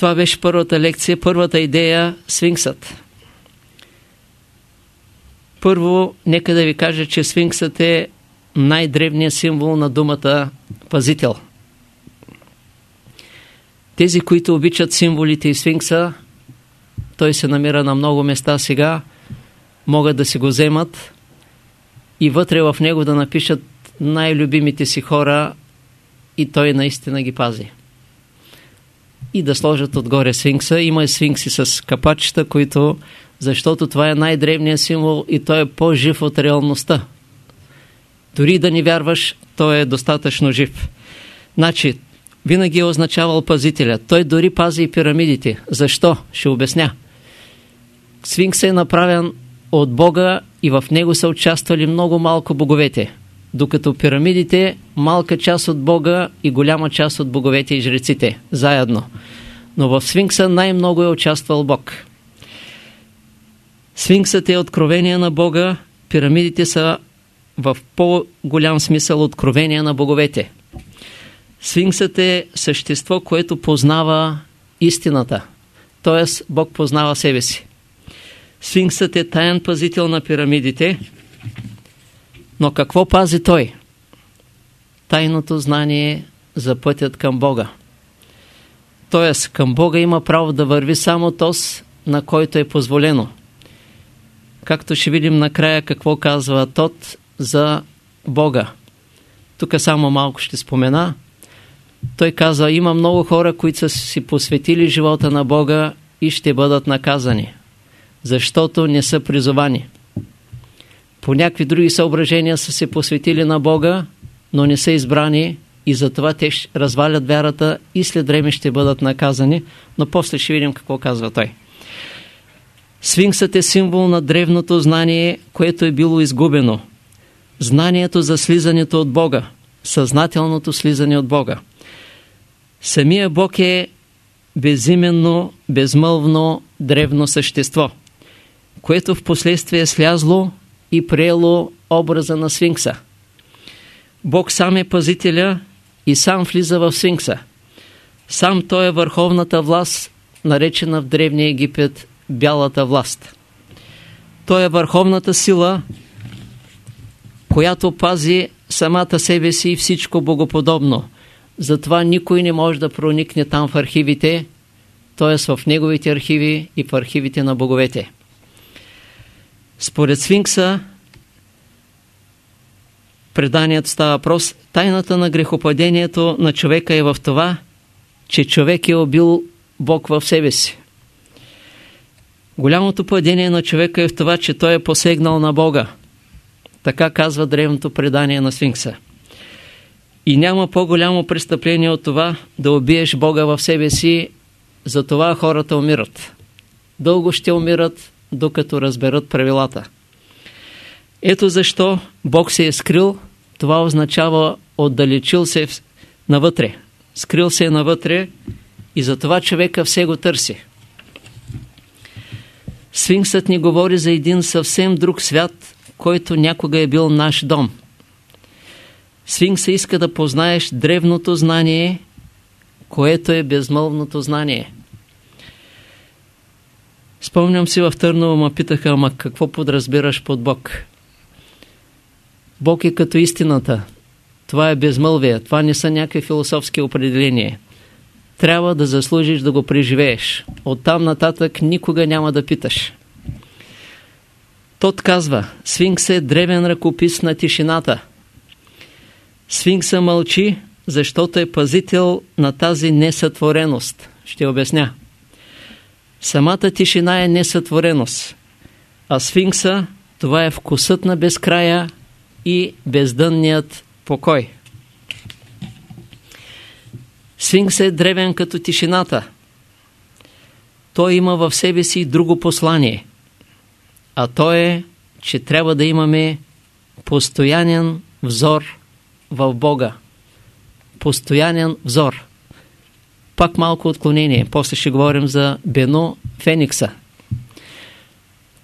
Това беше първата лекция, първата идея – Сфинксът. Първо, нека да ви кажа, че Сфинксът е най-древният символ на думата пазител. Тези, които обичат символите и Сфинкса, той се намира на много места сега, могат да си го вземат и вътре в него да напишат най-любимите си хора и той наистина ги пази. И да сложат отгоре сфинкса. Има и сфинкси с капачета, които, защото това е най-древният символ и той е по-жив от реалността. Дори да не вярваш, той е достатъчно жив. Значи, винаги е означавал пазителя. Той дори пази и пирамидите. Защо? Ще обясня. Сфинкс е направен от Бога и в него са участвали много малко боговете. Докато пирамидите, малка част от Бога и голяма част от боговете и жреците, заедно. Но в Сфинкса най-много е участвал Бог. Сфинксът е откровение на Бога, пирамидите са в по-голям смисъл откровение на боговете. Сфинксът е същество, което познава истината. Т.е. Бог познава себе си. Сфинксът е таен пазител на пирамидите, но какво пази той? Тайното знание за пътят към Бога. Тоест, към Бога има право да върви само тос, на който е позволено. Както ще видим накрая какво казва Тот за Бога. Тук само малко ще спомена. Той казва, има много хора, които са си посветили живота на Бога и ще бъдат наказани защото не са призовани. По някакви други съображения са се посветили на Бога, но не са избрани и затова те развалят вярата и след време ще бъдат наказани, но после ще видим какво казва той. Сфинксът е символ на древното знание, което е било изгубено. Знанието за слизането от Бога, съзнателното слизане от Бога. Самия Бог е безименно, безмълвно, древно същество – което в последствие е слязло и приело образа на сфинкса. Бог сам е пазителя и сам влиза в сфинкса. Сам той е върховната власт, наречена в Древния Египет бялата власт. Той е върховната сила, която пази самата себе си и всичко богоподобно. Затова никой не може да проникне там в архивите, т.е. в неговите архиви и в архивите на боговете. Според Сфинкса, преданието става въпрос, тайната на грехопадението на човека е в това, че човек е убил Бог в себе си. Голямото падение на човека е в това, че той е посегнал на Бога. Така казва древното предание на Сфинкса. И няма по-голямо престъпление от това да убиеш Бога в себе си, за това хората умират. Дълго ще умират, докато разберат правилата. Ето защо Бог се е скрил, това означава отдалечил се навътре. Скрил се е навътре и затова човека все го търси. Сфинксът ни говори за един съвсем друг свят, който някога е бил наш дом. Сфинкса иска да познаеш древното знание, което е безмълвното знание – Спомням си в Търново ма питаха, ама какво подразбираш под Бог? Бог е като истината. Това е безмълвие. Това не са някакви философски определения. Трябва да заслужиш да го преживееш. Оттам нататък никога няма да питаш. Тот казва, Сфинкс е древен ръкопис на тишината. Сфинкса мълчи, защото е пазител на тази несътвореност. Ще обясня. Самата тишина е несътвореност, а сфинкса това е вкусът на безкрая и бездънният покой. Сфинкс е древен като тишината. Той има в себе си друго послание, а то е, че трябва да имаме постоянен взор в Бога. Постоянен взор пак малко отклонение. После ще говорим за Бено Феникса.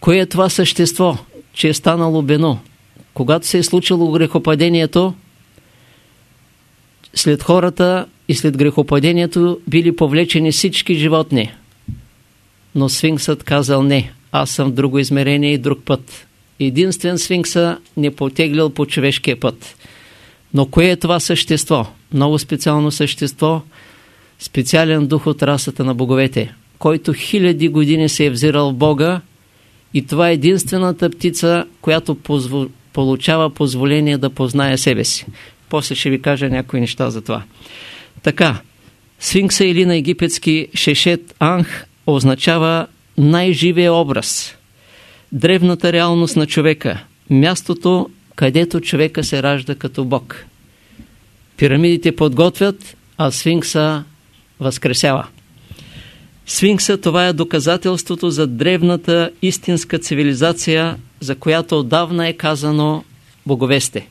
Кое е това същество, че е станало Бено? Когато се е случило грехопадението, след хората и след грехопадението били повлечени всички животни. Но сфинксът казал не, аз съм в друго измерение и друг път. Единствен сфинкса не потеглял по човешкия път. Но кое е това същество? Много специално същество, специален дух от расата на боговете, който хиляди години се е взирал в Бога и това е единствената птица, която позво... получава позволение да познае себе си. После ще ви кажа някои неща за това. Така, сфинкса или на египетски Шешет Анх означава най-живия образ, древната реалност на човека, мястото, където човека се ражда като Бог. Пирамидите подготвят, а сфинкса възкресява. Сфинкса това е доказателството за древната истинска цивилизация, за която отдавна е казано боговесте.